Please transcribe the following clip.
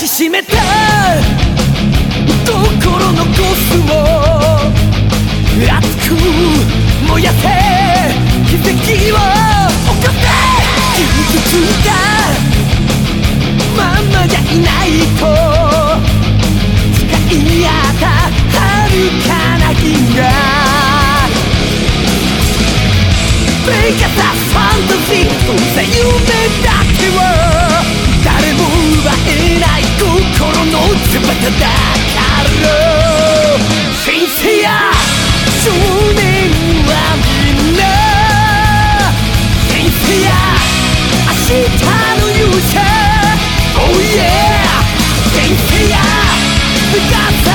じしめた心のコスを熱く燃やせ奇跡を起こせ傷ついたままじゃいないと誓い合った遥かな銀河 Break a yeah! Sem fiar, ficar